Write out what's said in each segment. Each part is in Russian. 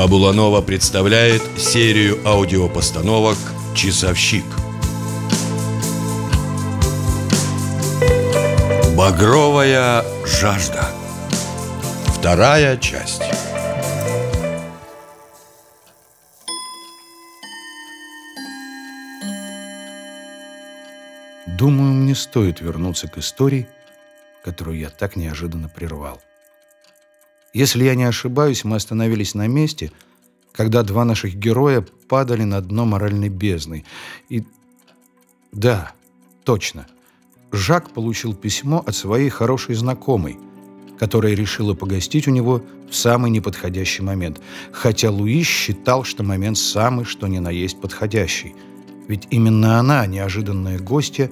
Фабула Нова представляет серию аудиопостановок «Часовщик». Багровая жажда. Вторая часть. Думаю, мне стоит вернуться к истории, которую я так неожиданно прервал. Если я не ошибаюсь, мы остановились на месте, когда два наших героя падали на дно моральной бездны. И да, точно. Жак получил письмо от своей хорошей знакомой, которая решила погостить у него в самый неподходящий момент, хотя Луи считал, что момент самый, что ни на есть подходящий. Ведь именно она, неожиданная гостья,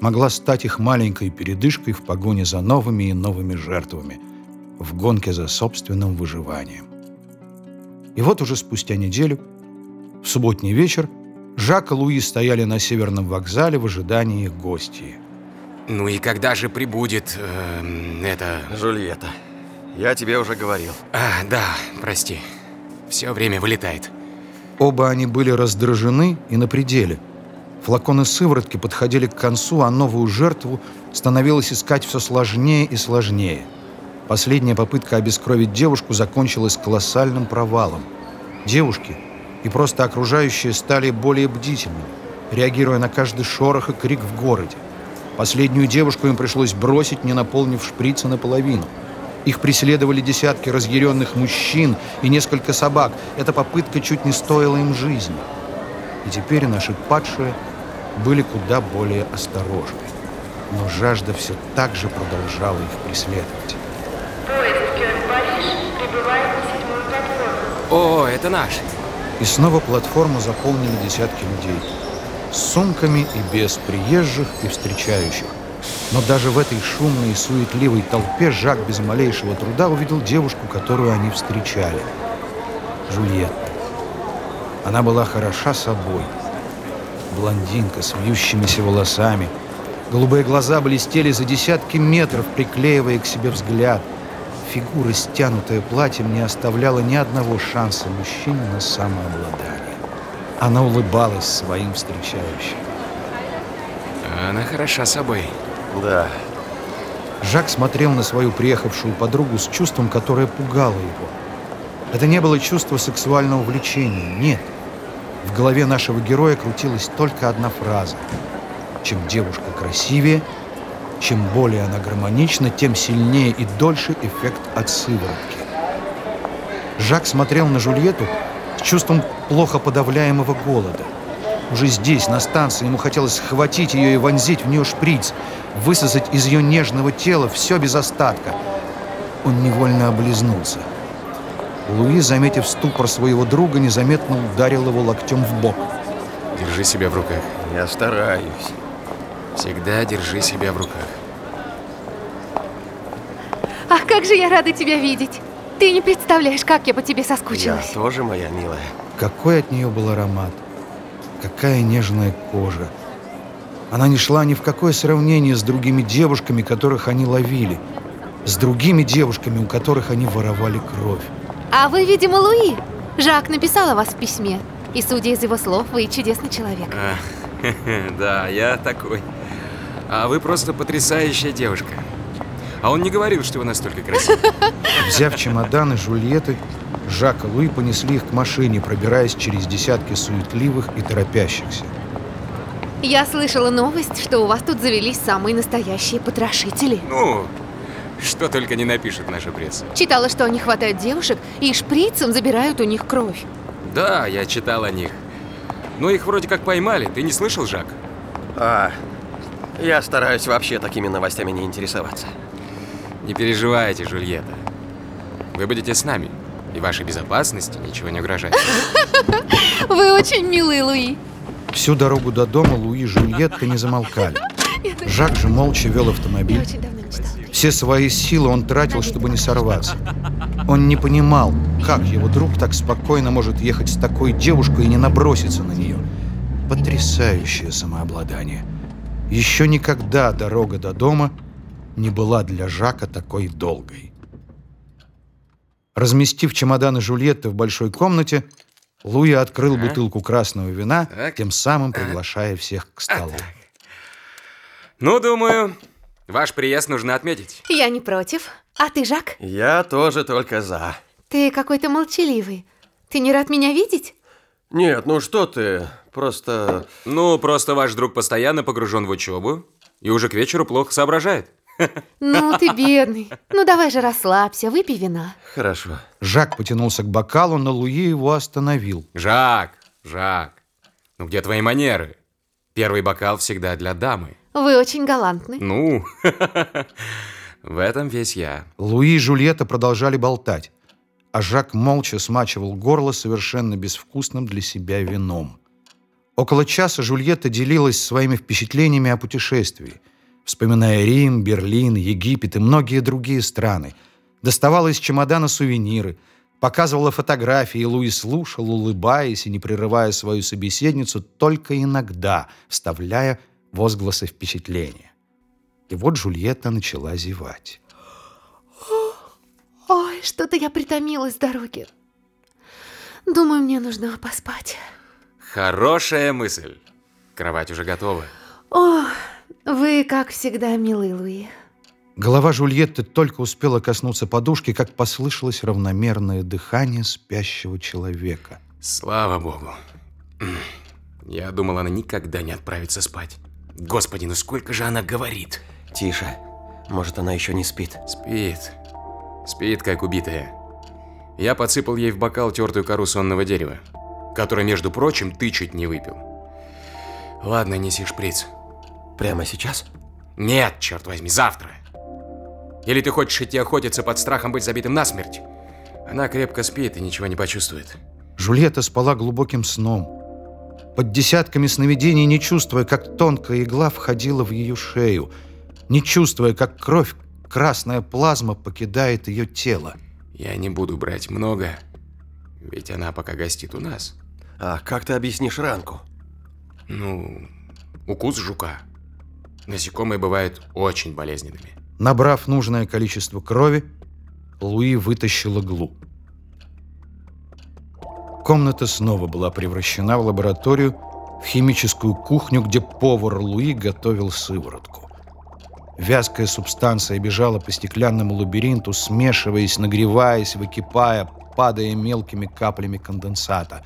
могла стать их маленькой передышкой в погоне за новыми и новыми жертвами, в гонке за собственным выживанием. И вот уже спустя неделю, в субботний вечер, Жак и Луи стояли на северном вокзале в ожидании их гостей. Ну и когда же прибудет э, это... Жульетта, я тебе уже говорил. А, да, прости. Все время вылетает. Оба они были раздражены и на пределе. Флаконы сыворотки подходили к концу, а новую жертву становилось искать все сложнее и сложнее. Последняя попытка обескровить девушку закончилась колоссальным провалом. Девушки и просто окружающие стали более бдительными, реагируя на каждый шорох и крик в городе. Последнюю девушку им пришлось бросить, не наполнив шприцы наполовину. Их преследовали десятки разъяренных мужчин и несколько собак. Эта попытка чуть не стоила им жизни. И теперь наши падшие были куда более осторожны. Но жажда все так же продолжала их преследовать. Поезд Кёльн-Париж прибывает на седьмую платформу. О, это наш. И снова платформу заполнили десятки людей. С сумками и без приезжих и встречающих. Но даже в этой шумной и суетливой толпе Жак без малейшего труда увидел девушку, которую они встречали. Жульетта. Она была хороша собой. Блондинка с вьющимися волосами. Голубые глаза блестели за десятки метров, приклеивая к себе взгляд. Фигура, стянутая платьем, не оставляла ни одного шанса мужчине на самообладание. Она улыбалась своим встречающим. Она хороша собой. Да, Жак смотрел на свою приехавшую подругу с чувством, которое пугало его. Это не было чувство сексуального влечения, нет. В голове нашего героя крутилась только одна фраза. Чем девушка красивее, чем более она гармонична, тем сильнее и дольше эффект от сыворотки. Жак смотрел на Жульетту с чувством плохо подавляемого голода. Уже здесь, на станции, ему хотелось схватить ее и вонзить в нее шприц, высосать из ее нежного тела все без остатка. Он невольно облизнулся. Луи, заметив ступор своего друга, незаметно ударил его локтем в бок. Держи себя в руках. я стараюсь. Всегда держи себя в руках. Ах, как же я рада тебя видеть! Ты не представляешь, как я по тебе Я соскучилась. тоже, моя милая. Какой от нее был аромат! Какая нежная кожа! Она не шла ни в какое сравнение с другими девушками, которых они ловили. С другими девушками, у которых они воровали кровь. А вы, видимо, Луи. Жак написал о вас в письме. И, судя из его слов, вы чудесный человек. А, да, я такой. А вы просто потрясающая девушка. А он не говорил, что вы настолько красивы. Взяв чемоданы Жульетты, Жак и Луи понесли их к машине, пробираясь через десятки суетливых и торопящихся. Я слышала новость, что у вас тут завелись самые настоящие потрошители. Ну, что только не напишет наша пресса. Читала, что они хватают девушек и шприцем забирают у них кровь. Да, я читал о них. Но их вроде как поймали. Ты не слышал, Жак? А, я стараюсь вообще такими новостями не интересоваться. Не переживайте, Жульетта. Вы будете с нами. И вашей безопасности ничего не угрожает. Вы очень милый, Луи. Всю дорогу до дома Луи и Жульетта не замолкали. Жак же молча вел Я автомобиль. очень давно мечтала. Все свои силы он тратил, чтобы не сорваться. Он не понимал, как его друг так спокойно может ехать с такой девушкой и не наброситься на нее. Потрясающее самообладание. Еще никогда дорога до дома не была для Жака такой долгой. Разместив чемоданы Жульетты в большой комнате, Луи открыл Ага. бутылку красного вина, Так. тем самым приглашая всех к столу. Ну, думаю, ваш приезд нужно отметить. Я не против. А ты, Жак? Я тоже только за. Ты какой-то молчаливый. Ты не рад меня видеть? Нет, ну что ты, просто... Ну, просто ваш друг постоянно погружен в учебу и уже к вечеру плохо соображает. Ну, ты бедный. Ну, давай же расслабься, выпей вина. Хорошо. Жак потянулся к бокалу, но Луи его остановил. Жак, Жак, ну где твои манеры? Первый бокал всегда для дамы. Вы очень галантны. Ну, в этом весь я. Луи и Жульетта продолжали болтать, а Жак молча смачивал горло совершенно безвкусным для себя вином. Около часа Жульетта делилась своими впечатлениями о путешествии, вспоминая Рим, Берлин, Египет и многие другие страны. Доставала из чемодана сувениры, показывала фотографии, и Луи слушал, улыбаясь и не прерывая свою собеседницу, только иногда вставляя возгласы впечатления. И вот Жульетта начала зевать. Ой, что-то я притомилась с дороги. Думаю, мне нужно поспать. Хорошая мысль. Кровать уже готова. О, вы, как всегда, милый Луи. Голова Жульетты только успела коснуться подушки, как послышалось равномерное дыхание спящего человека. Слава богу. Я думал, она никогда не отправится спать. Господи, ну сколько же она говорит? Тише. Может, она еще не спит. Спит. Спит, как убитая. Я подсыпал ей в бокал тертую кору сонного дерева, которую, между прочим, ты чуть не выпил. Ладно, неси шприц. Прямо сейчас? Нет, черт возьми, завтра. Или ты хочешь идти охотиться под страхом быть забитым насмерть? Она крепко спит и ничего не почувствует. Жульетта спала глубоким сном, под десятками сновидений, не чувствуя, как тонкая игла входила в ее шею, не чувствуя, как кровь, красная плазма покидает ее тело. Я не буду брать много, ведь она пока гостит у нас. А как ты объяснишь ранку? Ну, укус жука. Насекомые бывают очень болезненными. Набрав нужное количество крови, Луи вытащил иглу. Комната снова была превращена в лабораторию, в химическую кухню, где повар Луи готовил сыворотку. Вязкая субстанция бежала по стеклянному лабиринту, смешиваясь, нагреваясь, выкипая, падая мелкими каплями конденсата.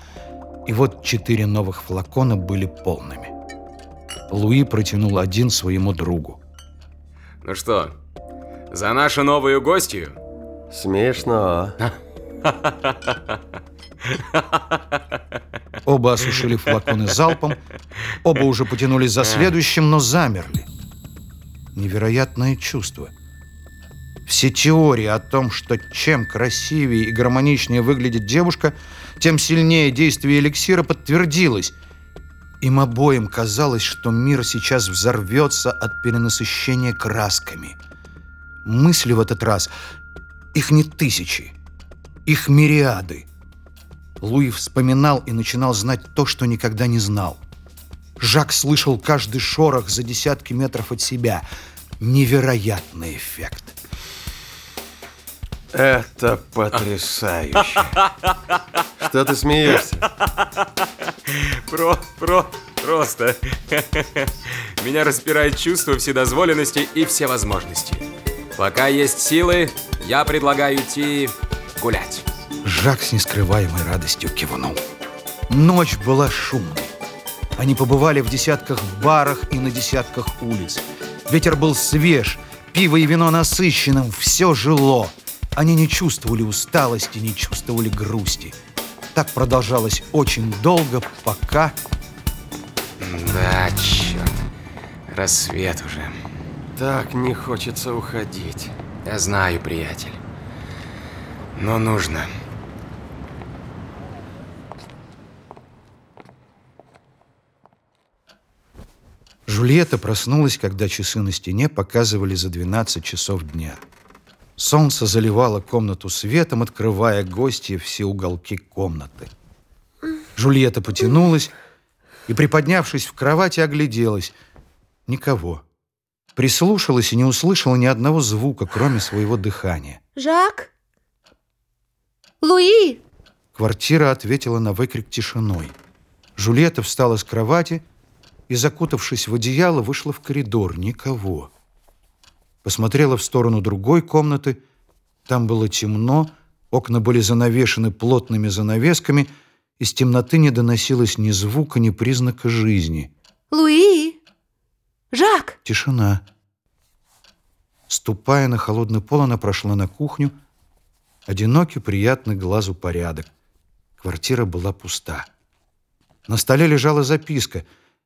И вот четыре новых флакона были полными. Луи протянул один своему другу. Ну что, за нашу новую гостью? Смешно. Оба осушили флаконы залпом, оба уже потянулись за следующим, но замерли. Невероятное чувство. Все теории о том, что чем красивее и гармоничнее выглядит девушка, тем сильнее действие эликсира подтвердилось. Им обоим казалось, что мир сейчас взорвется от перенасыщения красками. Мысли в этот раз, их не тысячи, их мириады. Луи вспоминал и начинал знать то, что никогда не знал. Жак слышал каждый шорох за десятки метров от себя. Невероятный эффект. Это потрясающе. Что ты смеешься? Про, про, просто. Меня распирает чувство вседозволенности и всевозможности. Пока есть силы, я предлагаю идти гулять. Жак с нескрываемой радостью кивнул. Ночь была шумной. Они побывали в десятках барах и на десятках улиц. Ветер был свеж, пиво и вино насыщенным, все жило. Они не чувствовали усталости, не чувствовали грусти. Так продолжалось очень долго, пока... Да, черт. Рассвет уже. Так не хочется уходить. Я знаю, приятель. Но нужно. Жульетта проснулась, когда часы на стене показывали за 12 часов дня. Солнце заливало комнату светом, открывая гостья все уголки комнаты. Жульетта потянулась и, приподнявшись в кровати, огляделась. Никого. Прислушалась и не услышала ни одного звука, кроме своего дыхания. Жак? Луи! Квартира ответила на выкрик тишиной. Жульетта встала с кровати и, закутавшись в одеяло, вышла в коридор. Никого. Посмотрела в сторону другой комнаты. Там было темно, окна были занавешены плотными занавесками, из темноты не доносилось ни звука, ни признака жизни. Луи! Жак! Тишина. Ступая на холодный пол, она прошла на кухню. Одинокий, приятный глазу порядок. Квартира была пуста. На столе лежала записка.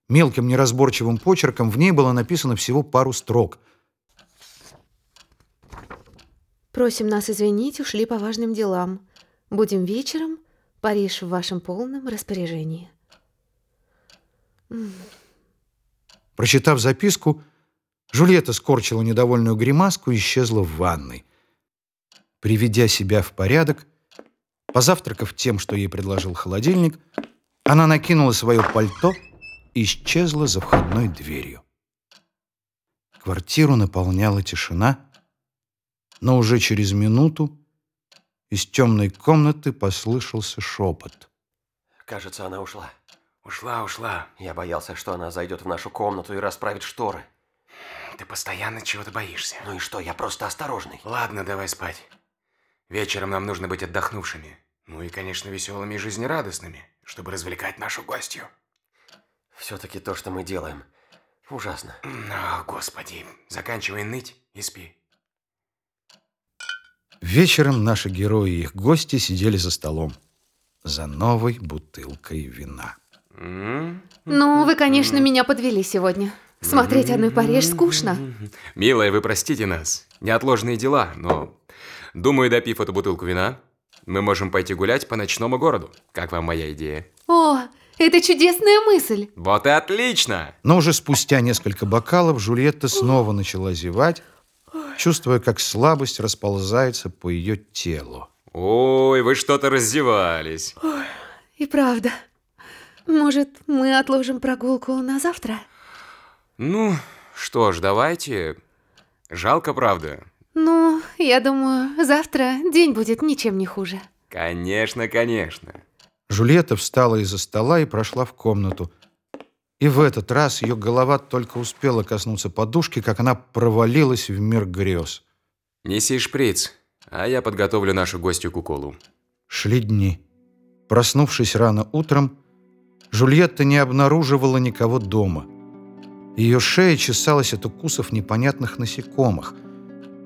Мелким неразборчивым почерком в ней было написано всего пару строк. Просим нас извинить, ушли по важным делам. Будем вечером. Париж в вашем полном распоряжении. Прочитав записку, Жульетта скорчила недовольную гримаску и исчезла в ванной. Приведя себя в порядок, позавтракав тем, что ей предложил холодильник, она накинула свое пальто исчезла за входной дверью. Квартиру наполняла тишина, но уже через минуту из темной комнаты послышался шепот. Кажется, она ушла. Ушла, ушла. Я боялся, что она зайдет в нашу комнату и расправит шторы. Ты постоянно чего-то боишься. Ну и что, я просто осторожный. Ладно, давай спать. Вечером нам нужно быть отдохнувшими. Ну и, конечно, веселыми и жизнерадостными, чтобы развлекать нашу гостью. Все-таки то, что мы делаем, ужасно. О, господи. Заканчивай ныть и спи. Вечером наши герои и их гости сидели за столом за новой бутылкой вина. Ну, вы, конечно, меня подвели сегодня. Смотреть одной Париж скучно. Милая, вы простите нас. Неотложные дела, но... Думаю, допив эту бутылку вина, мы можем пойти гулять по ночному городу. Как вам моя идея? О, это чудесная мысль. Вот и отлично! Но уже спустя несколько бокалов Жульетта снова начала зевать, чувствуя, как слабость расползается по ее телу. Ой, вы что-то раздевались. И правда. Может, мы отложим прогулку на завтра? Ну, что ж, давайте. Жалко, правда? Ну, я думаю, завтра день будет ничем не хуже. Конечно, конечно. Жульетта встала из-за стола и прошла в комнату. И в этот раз ее голова только успела коснуться подушки, как она провалилась в мир грез. Неси шприц, а я подготовлю нашу гостью уколу. Шли дни. Проснувшись рано утром, Жульетта не обнаруживала никого дома. Ее шея чесалась от укусов непонятных насекомых.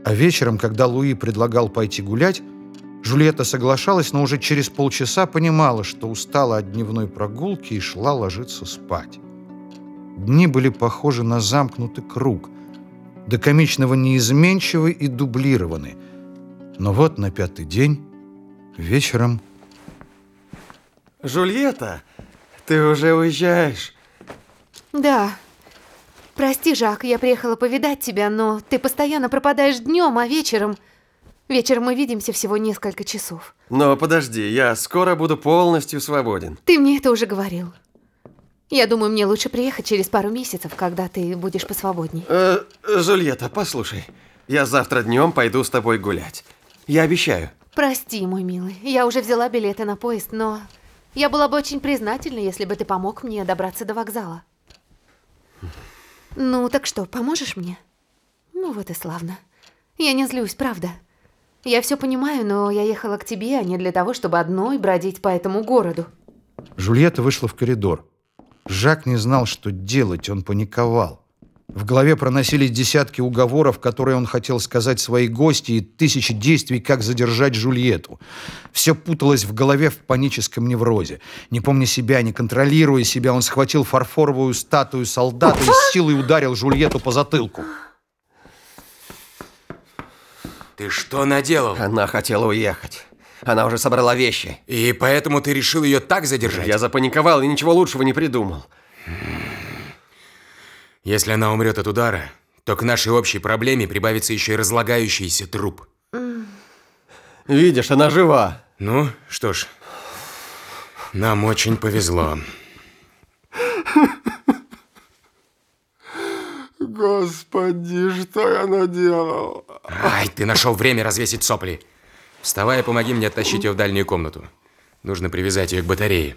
А вечером, когда Луи предлагал пойти гулять, Жульетта соглашалась, но уже через полчаса понимала, что устала от дневной прогулки и шла ложиться спать. Дни были похожи на замкнутый круг, до комичного неизменчивы и дублированы. Но вот на пятый день, вечером, Жульетта, ты уже уезжаешь. Да. Прости, Жак, я приехала повидать тебя, но ты постоянно пропадаешь днем, а вечером... Вечером мы видимся всего несколько часов. Но подожди, я скоро буду полностью свободен. Ты мне это уже говорил. Я думаю, мне лучше приехать через пару месяцев, когда ты будешь посвободней. Э, Жульетта, послушай. Я завтра днем пойду с тобой гулять. Я обещаю. Прости, мой милый, я уже взяла билеты на поезд, но я была бы очень признательна, если бы ты помог мне добраться до вокзала. Ну, так что, поможешь мне? Ну вот и славно. Я не злюсь, правда. Я все понимаю, но я ехала к тебе, а не для того, чтобы одной бродить по этому городу. Жульетта вышла в коридор. Жак не знал, что делать, он паниковал. В голове проносились десятки уговоров, которые он хотел сказать своей гости, и тысячи действий, как задержать Жульетту. Все путалось в голове в паническом неврозе. Не помня себя, не контролируя себя, он схватил фарфоровую статую солдата и с силой ударил Жульетту по затылку. Ты что наделал? Она хотела уехать. Она уже собрала вещи. И поэтому ты решил ее так задержать? Я запаниковал и ничего лучшего не придумал. Если она умрет от удара, то к нашей общей проблеме прибавится еще и разлагающийся труп. Видишь, она жива. Ну, что ж, нам очень повезло. Господи, что я наделал? Ай, ты нашел время развесить сопли. Вставай и помоги мне оттащить ее в дальнюю комнату. Нужно привязать ее к батарее.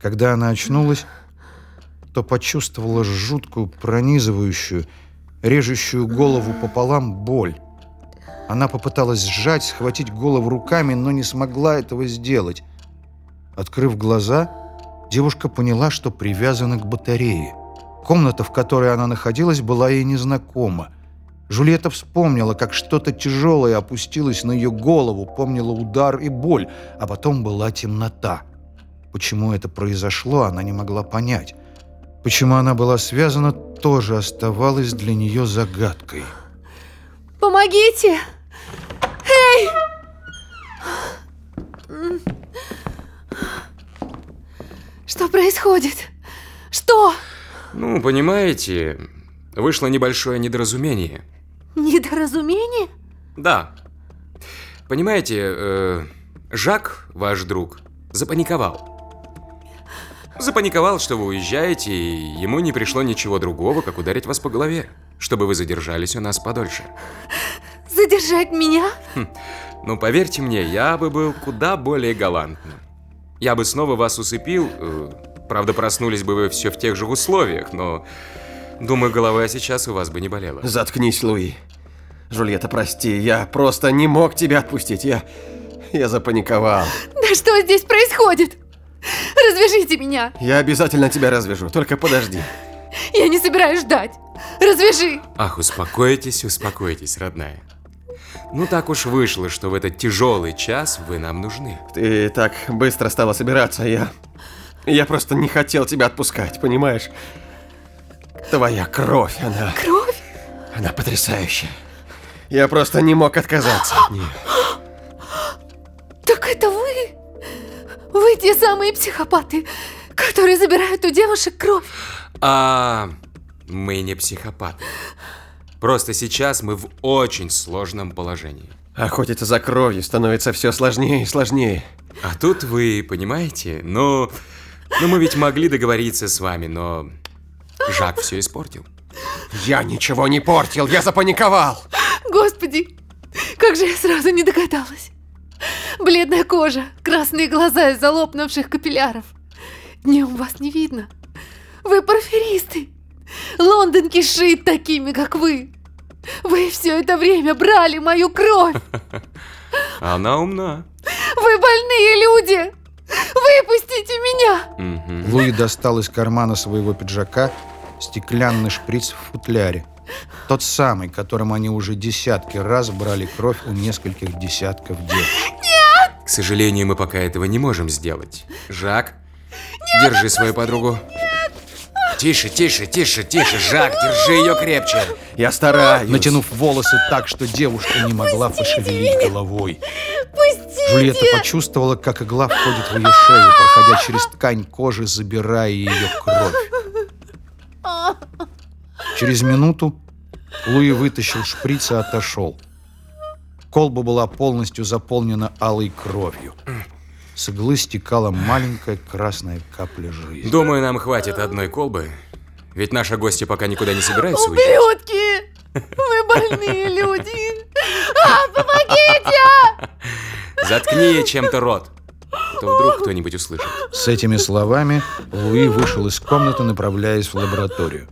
Когда она очнулась, то почувствовала жуткую, пронизывающую, режущую голову пополам боль. Она попыталась сжать, схватить голову руками, но не смогла этого сделать. Открыв глаза, девушка поняла, что привязана к батарее. Комната, в которой она находилась, была ей незнакома. Жульетта вспомнила, как что-то тяжелое опустилось на ее голову, помнила удар и боль, а потом была темнота. Почему это произошло, она не могла понять. Почему она была связана, тоже оставалось для нее загадкой. Помогите! Что происходит? Что? Ну, понимаете, вышло небольшое недоразумение. Недоразумение? Да. Понимаете, э, Жак, ваш друг, запаниковал. Запаниковал, что вы уезжаете, и ему не пришло ничего другого, как ударить вас по голове, чтобы вы задержались у нас подольше. Задержать меня? Но поверьте мне, я бы был куда более галантным. Я бы снова вас усыпил, э, правда, проснулись бы вы все в тех же условиях, но, думаю, голова сейчас у вас бы не болела. Заткнись, Луи. Жульетта, прости, я просто не мог тебя отпустить. Я... я запаниковал. Да что здесь происходит? Развяжите меня! Я обязательно тебя развяжу, только подожди. Я не собираюсь ждать. Развяжи! Ах, успокойтесь, успокойтесь, родная. Ну так уж вышло, что в этот тяжелый час вы нам нужны. Ты так быстро стала собираться, я... Я просто не хотел тебя отпускать, понимаешь? Твоя кровь, она... Кровь? Она потрясающая. Я просто не мог отказаться от нее. Так это вы? Вы те самые психопаты, которые забирают у девушек кровь. А мы не психопаты. Просто сейчас мы в очень сложном положении. Охотиться за кровью становится все сложнее и сложнее. А тут вы, понимаете, ну... Ну мы ведь могли договориться с вами, но... Жак все испортил. Я ничего не портил, я запаниковал. Господи, как же я сразу не догадалась. Бледная кожа, красные глаза из-за лопнувших капилляров. Днем вас не видно. Вы порфиристы. Лондон кишит такими, как вы. Вы все это время брали мою кровь. Она умна. Вы больные люди. Выпустите меня. Мгм. Луи достал из кармана своего пиджака стеклянный шприц в футляре. Тот самый, которым они уже десятки раз брали кровь у нескольких десятков девушек. К сожалению, мы пока этого не можем сделать. Жак, держи свою подругу. Тише, тише, тише, тише, Жак, держи ее крепче. Я стараюсь. Натянув волосы так, что девушка не могла пошевелить головой. Пустите. Джульетта почувствовала, как игла входит в ее шею, проходя через ткань кожи, забирая ее кровь. Через минуту Луи вытащил шприц и отошел. Колба была полностью заполнена алой кровью. С иглы стекала маленькая красная капля жизни. Думаю, нам хватит одной колбы. Ведь наши гости пока никуда не собираются уезжать. Ублюдки! Вы больные люди. А, помогите! Заткни ей чем-то рот. А То вдруг кто-нибудь услышит. С этими словами Луи вышел из комнаты, направляясь в лабораторию.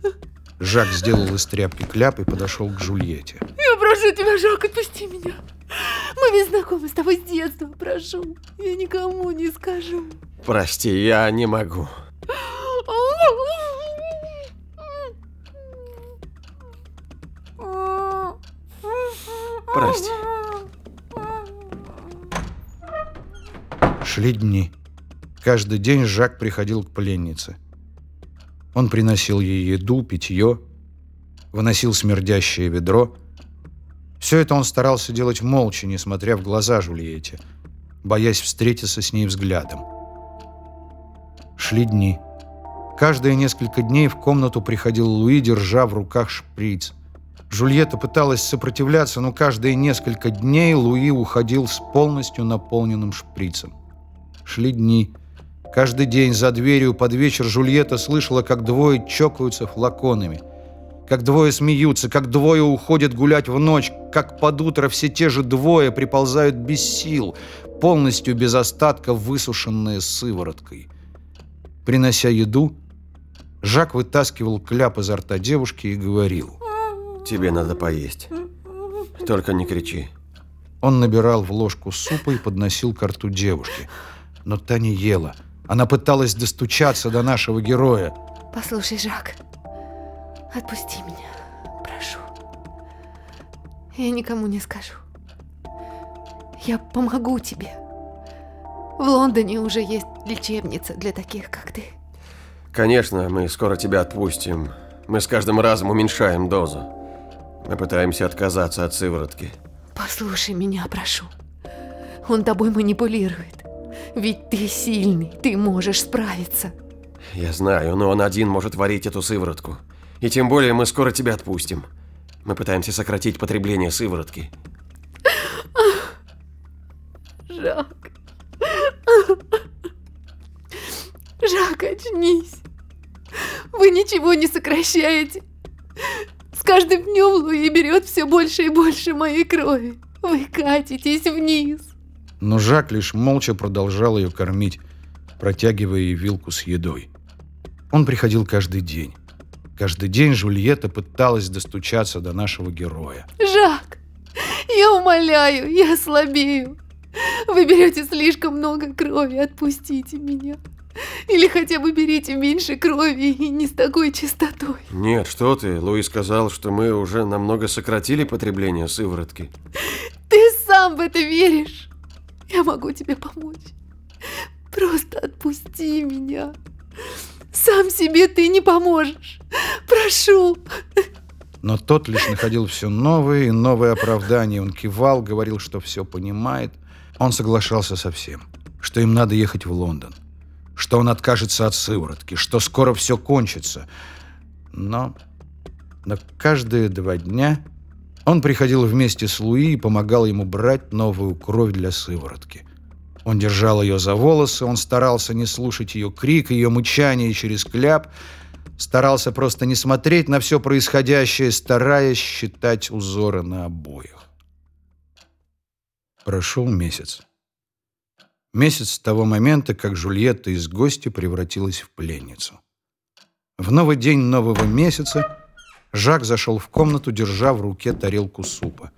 Жак сделал из тряпки кляп и подошел к Джульетте. Я прошу тебя, Жак, отпусти меня. Мы ведь знакомы с тобой с детства, прошу. Я никому не скажу. Прости, я не могу. Прости. Шли дни. Каждый день Жак приходил к пленнице. Он приносил ей еду, питье, выносил смердящее ведро. Все это он старался делать молча, несмотря в глаза Жульетте, боясь встретиться с ней взглядом. Шли дни. Каждые несколько дней в комнату приходил Луи, держа в руках шприц. Жульетта пыталась сопротивляться, но каждые несколько дней Луи уходил с полностью наполненным шприцем. Шли дни. Каждый день за дверью под вечер Жульетта слышала, как двое чокаются флаконами, как двое смеются, как двое уходят гулять в ночь, как под утро все те же двое приползают без сил, полностью без остатка высушенные сывороткой. Принося еду, Жак вытаскивал кляп изо рта девушки и говорил. Тебе надо поесть. Только не кричи. Он набирал в ложку супа и подносил к рту девушки. Но та не ела. Она пыталась достучаться до нашего героя. Послушай, Жак, отпусти меня, прошу. Я никому не скажу. Я помогу тебе. В Лондоне уже есть лечебница для таких, как ты. Конечно, мы скоро тебя отпустим. Мы с каждым разом уменьшаем дозу. Мы пытаемся отказаться от сыворотки. Послушай меня, прошу. Он тобой манипулирует. Ведь ты сильный, ты можешь справиться. Я знаю, но он один может варить эту сыворотку. И тем более мы скоро тебя отпустим. Мы пытаемся сократить потребление сыворотки. Жак. Жак, очнись. Вы ничего не сокращаете. С каждым днем Луи берет все больше и больше моей крови. Вы катитесь вниз. Но Жак лишь молча продолжал ее кормить, протягивая ей вилку с едой. Он приходил каждый день. Каждый день Жульетта пыталась достучаться до нашего героя. Жак, я умоляю, я слабею. Вы берете слишком много крови, отпустите меня. Или хотя бы берите меньше крови и не с такой частотой. Нет, что ты. Луи сказал, что мы уже намного сократили потребление сыворотки. Ты сам в это веришь. Я могу тебе помочь. Просто отпусти меня. Сам себе ты не поможешь. Прошу. Но тот лишь находил все новые и новые оправдания. Он кивал, говорил, что все понимает. Он соглашался со всем, что им надо ехать в Лондон, что он откажется от сыворотки, что скоро все кончится. Но, но каждые два дня он приходил вместе с Луи и помогал ему брать новую кровь для сыворотки. Он держал ее за волосы, он старался не слушать ее крик, ее мычание через кляп, старался просто не смотреть на все происходящее, стараясь считать узоры на обоях. Прошел месяц. Месяц с того момента, как Жульетта из гостя превратилась в пленницу. В новый день нового месяца Жак зашел в комнату, держа в руке тарелку супа.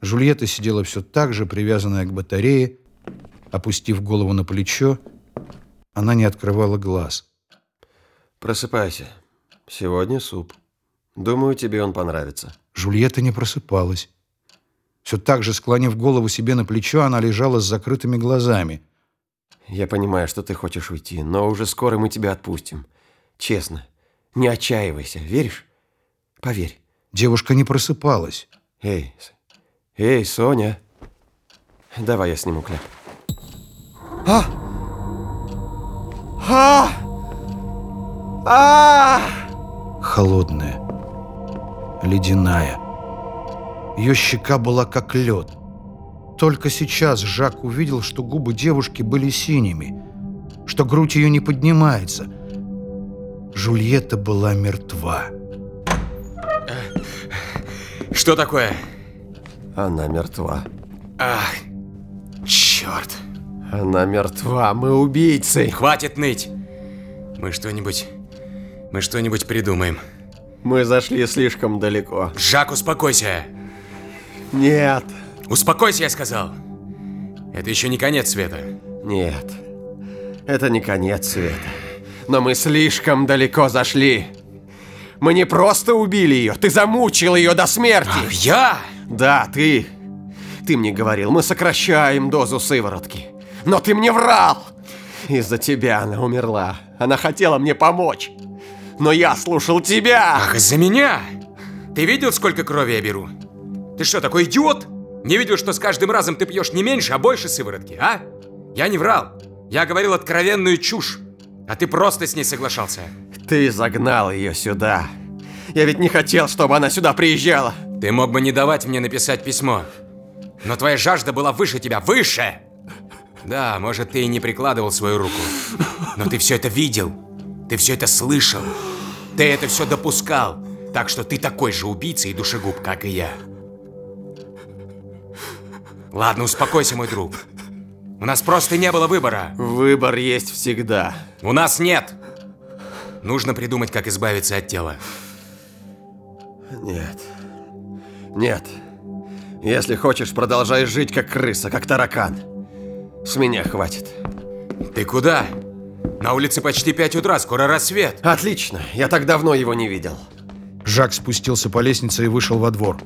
Жульетта сидела все так же, привязанная к батарее, опустив голову на плечо. Она не открывала глаз. Просыпайся. Сегодня суп. Думаю, тебе он понравится. Жульетта не просыпалась. Все так же, склонив голову себе на плечо, она лежала с закрытыми глазами. Я понимаю, что ты хочешь уйти, но уже скоро мы тебя отпустим. Честно. Не отчаивайся, веришь? Поверь. Девушка не просыпалась. Эй, эй, Соня. Давай я сниму кляп. А! А! А! Холодная, ледяная. Ее щека была как лед. Только сейчас Жак увидел, что губы девушки были синими, что грудь ее не поднимается. Жульетта была мертва. Что такое? Она мертва. Ах, черт. Она мертва. Мы убийцы. Хватит ныть. Мы что-нибудь... Мы что-нибудь придумаем. Мы зашли слишком далеко. Жак, успокойся. Нет. Успокойся, я сказал. Это еще не конец света. Нет. Это не конец света. Но мы слишком далеко зашли. Мы не просто убили ее, ты замучил ее до смерти. Ах, я? Да, ты. Ты мне говорил, мы сокращаем дозу сыворотки. Но ты мне врал. Из-за тебя она умерла. Она хотела мне помочь. Но я слушал тебя. Ах, из-за меня? Ты видел, сколько крови я беру? Ты что, такой идиот? Не видел, что с каждым разом ты пьешь не меньше, а больше сыворотки, а? Я не врал. Я говорил откровенную чушь. А ты просто с ней соглашался. Ты загнал ее сюда. Я ведь не хотел, чтобы она сюда приезжала. Ты мог бы не давать мне написать письмо. Но твоя жажда была выше тебя, выше! Да, может, ты и не прикладывал свою руку, но ты все это видел, ты все это слышал, ты это все допускал, так что ты такой же убийца и душегуб, как и я. Ладно, успокойся, мой друг. У нас просто не было выбора. Выбор есть всегда. У нас нет. Нужно придумать, как избавиться от тела. Нет. Нет. Если хочешь, продолжай жить как крыса, как таракан. С меня хватит. Ты куда? На улице почти 5 утра, скоро рассвет. Отлично, я так давно его не видел. Жак спустился по лестнице и вышел во двор.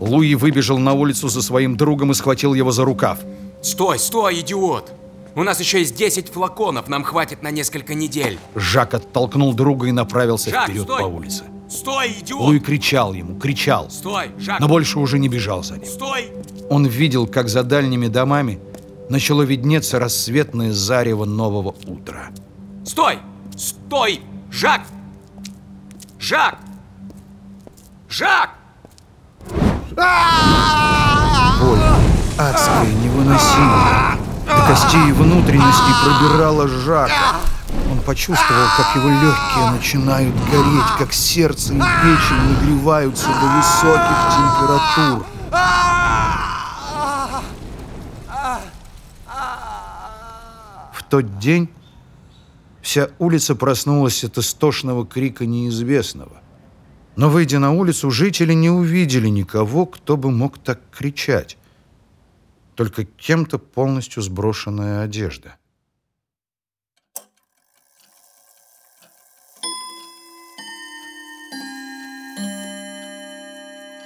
Луи выбежал на улицу за своим другом и схватил его за рукав. Стой, стой, идиот! У нас еще есть 10 флаконов, нам хватит на несколько недель. Жак оттолкнул друга и направился Жак, вперед стой! по улице. Стой, идиот! Луи кричал ему, кричал, Стой, Жак! но больше уже не бежал за ним. Стой! Он видел, как за дальними домами начало виднеться рассветное зарево нового утра. Стой! Стой! Жак! Жак! Жак! Боль адская, невыносимая. До костей и внутренностей пробирала Жака. Он почувствовал, как его легкие начинают гореть, как сердце и печень нагреваются до высоких температур. Тот день вся улица проснулась от истошного крика неизвестного. Но, выйдя на улицу, жители не увидели никого, кто бы мог так кричать. Только кем-то полностью сброшенная одежда.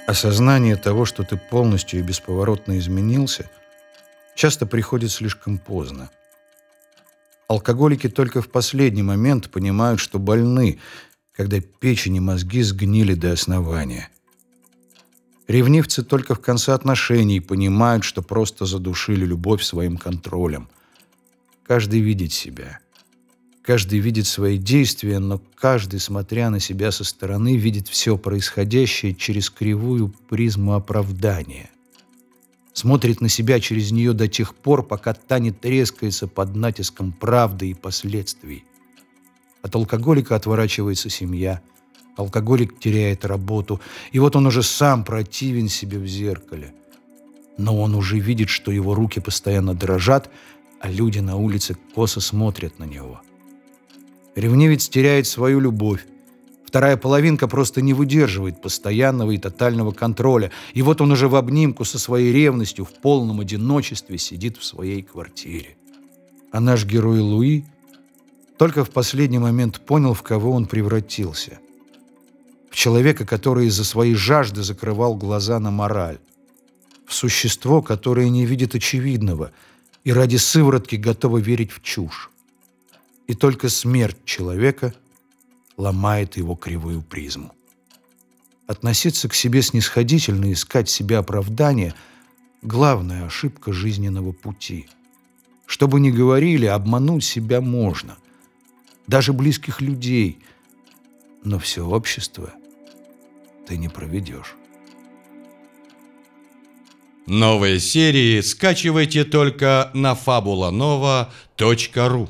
Осознание того, что ты полностью и бесповоротно изменился, часто приходит слишком поздно. Алкоголики только в последний момент понимают, что больны, когда печень и мозги сгнили до основания. Ревнивцы только в конце отношений понимают, что просто задушили любовь своим контролем. Каждый видит себя. Каждый видит свои действия, но каждый, смотря на себя со стороны, видит все происходящее через кривую призму оправдания. Смотрит на себя через нее до тех пор, пока та не трескается под натиском правды и последствий. От алкоголика отворачивается семья. Алкоголик теряет работу. И вот он уже сам противен себе в зеркале. Но он уже видит, что его руки постоянно дрожат, а люди на улице косо смотрят на него. Ревнивец теряет свою любовь. Вторая половинка просто не выдерживает постоянного и тотального контроля. И вот он уже в обнимку со своей ревностью в полном одиночестве сидит в своей квартире. А наш герой Луи только в последний момент понял, в кого он превратился. В человека, который из-за своей жажды закрывал глаза на мораль. В существо, которое не видит очевидного и ради сыворотки готово верить в чушь. И только смерть человека ломает его кривую призму. Относиться к себе снисходительно, искать себе оправдание – главная ошибка жизненного пути. Что бы ни говорили, обмануть себя можно. Даже близких людей. Но все общество ты не проведешь. Новые серии скачивайте только на fabulanova.ru